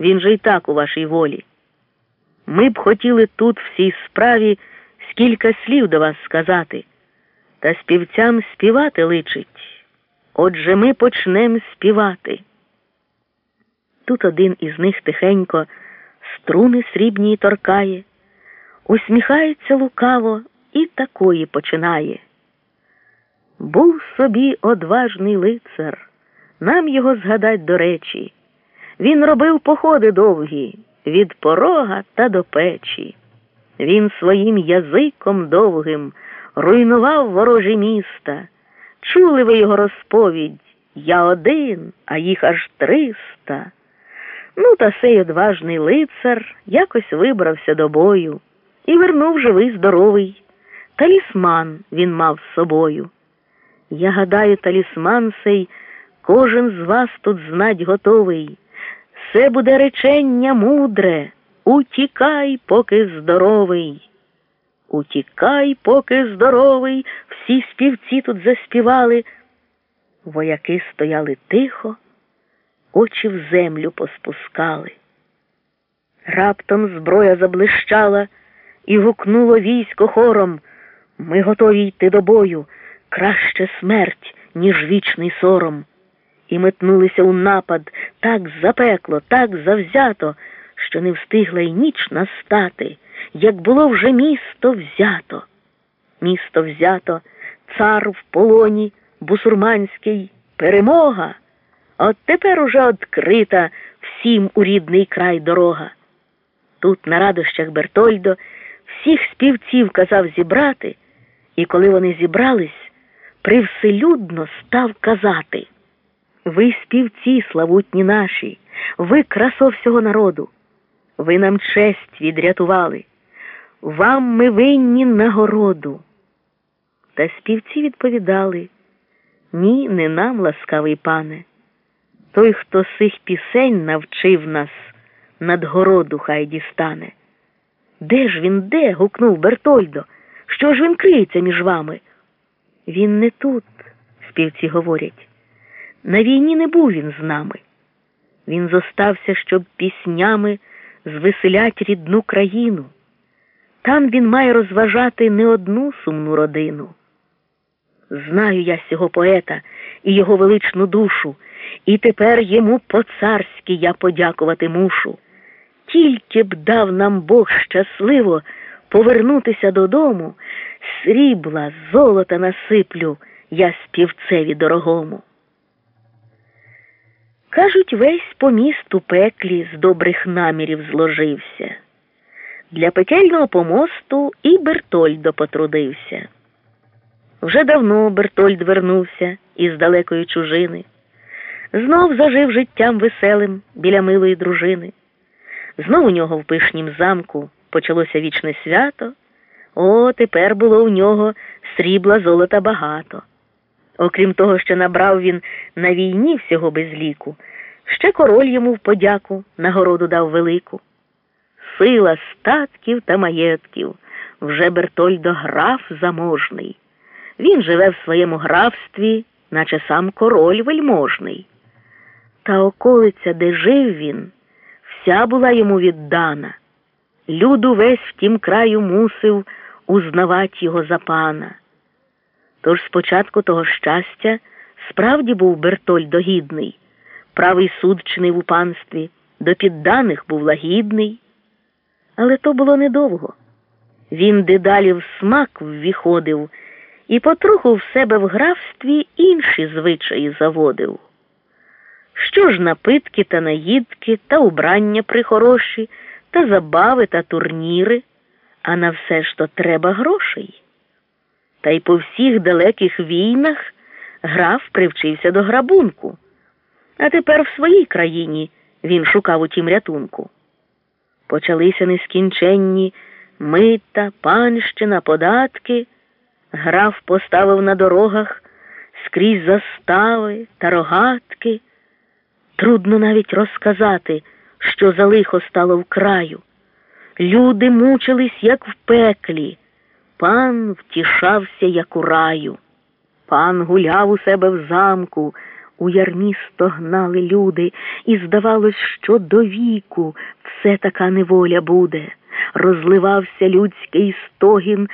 він же й так у вашій волі. Ми б хотіли тут в цій справі скільки слів до вас сказати, та співцям співати личить. Отже ми почнемо співати. Тут один із них тихенько струни срібні торкає, усміхається лукаво і такої починає. Був собі одважний лицар, нам його згадать до речі. Він робив походи довгі від порога та до печі. Він своїм язиком довгим руйнував ворожі міста. Чули ви його розповідь Я один, а їх аж триста. Ну, та сей одважний лицар якось вибрався до бою і вернув живий здоровий. Талісман він мав з собою. Я гадаю, талісман сей кожен з вас тут знать готовий. Це буде речення мудре. Утікай, поки здоровий. Утікай, поки здоровий. Всі співці тут заспівали. Вояки стояли тихо, очі в землю поспускали. Раптом зброя заблищала і гукнуло військо хором. Ми готові йти до бою. Краще смерть, ніж вічний сором. І метнулися у напад так запекло, так завзято, що не встигла й ніч настати, як було вже місто взято. Місто взято, цар в полоні, бусурманський, перемога. От тепер уже открита всім у рідний край дорога. Тут на радощах Бертольдо всіх співців казав зібрати, і коли вони зібрались, привселюдно став казати. Ви співці, славутні наші, ви красо всього народу, ви нам честь відрятували, вам ми винні нагороду. Та співці відповідали ні, не нам, ласкавий пане. Той, хто сих пісень навчив нас, надгороду хай дістане. Де ж він де? гукнув Бертольдо. Що ж він криється між вами? Він не тут, співці говорять. На війні не був він з нами. Він зостався, щоб піснями звеселять рідну країну. Там він має розважати не одну сумну родину. Знаю я цього поета і його величну душу, і тепер йому по-царськи я подякувати мушу. Тільки б дав нам Бог щасливо повернутися додому, срібла, золота насиплю я співцеві дорогому. Кажуть, весь по місту пеклі з добрих намірів зложився. Для пекельного помосту і Бертольдо потрудився. Вже давно Бертольд вернувся із далекої чужини, знов зажив життям веселим біля милої дружини. Знов у нього в пишнім замку почалося вічне свято. О, тепер було у нього срібла золота багато. Окрім того, що набрав він на війні всього без ліку, ще король йому в подяку нагороду дав велику. Сила статків та маєтків вже Бертольдо граф заможний. Він живе в своєму графстві, наче сам король вельможний. Та околиця, де жив він, вся була йому віддана. Люду весь в тім краю мусив узнавать його за пана. Тож спочатку того щастя справді був Бертольд догідний, правий суд чинив у панстві, до підданих був лагідний. Але то було недовго. Він дедалі в смак ввіходив і потроху в себе в графстві інші звичаї заводив. Що ж напитки та наїдки та убрання прихороші, та забави та турніри, а на все ж то треба грошей. Та й по всіх далеких війнах граф привчився до грабунку, а тепер в своїй країні він шукав у тім рятунку. Почалися нескінченні мита, панщина, податки. Граф поставив на дорогах скрізь застави та рогатки. Трудно навіть розказати, що за лихо стало в краю. Люди мучились, як в пеклі. Пан втішався, як у раю. Пан гуляв у себе в замку, У ярмі стогнали люди, і здавалось, що до віку все така неволя буде. Розливався людський стогін